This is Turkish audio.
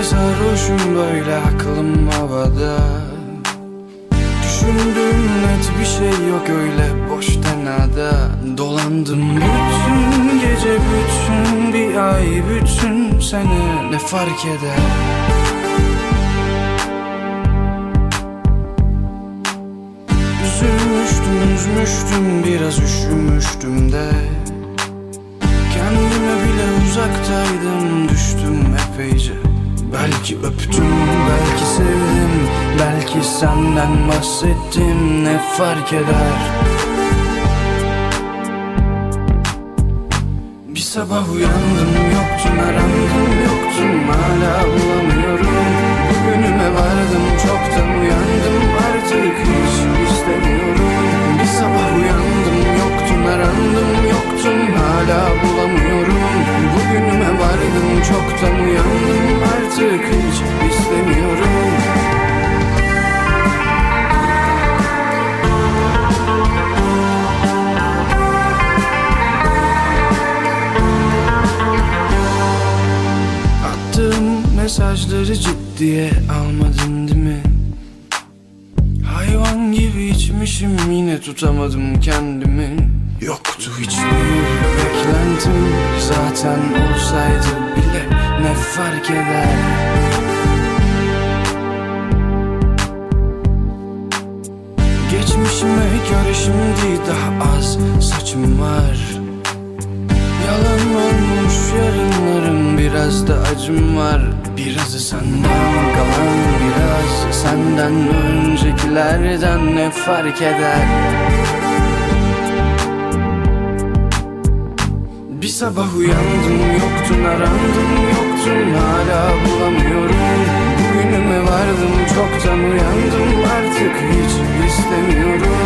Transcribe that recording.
Nerede sarhoşum böyle aklım havada. Düşündüm net bir şey yok öyle boş tenada Dolandım bütün gece bütün bir ay bütün sene ne fark eder? Üzülmüştüm üzmüştüm biraz üşümüştüm de. Kendime bile uzaktaydım düştüm epeyce. Belki öptüm belki sevdim Belki senden bahsettim ne fark eder? Bir sabah uyandım ciddiye almadın değil mi? Hayvan gibi içmişim yine tutamadım kendimi. Yoktu hiçbir beklentim Zaten olsaydı bile ne fark eder? Geçmişime göre şimdi daha az saçım var. Yalan olmuş yarınlarım biraz da acım var Birazı senden kalan biraz senden öncekilerden ne fark eder? Bir sabah uyandım yoktun arandım yoktun hala bulamıyorum. Bugünüme vardım çoktan uyandım artık hiç istemiyorum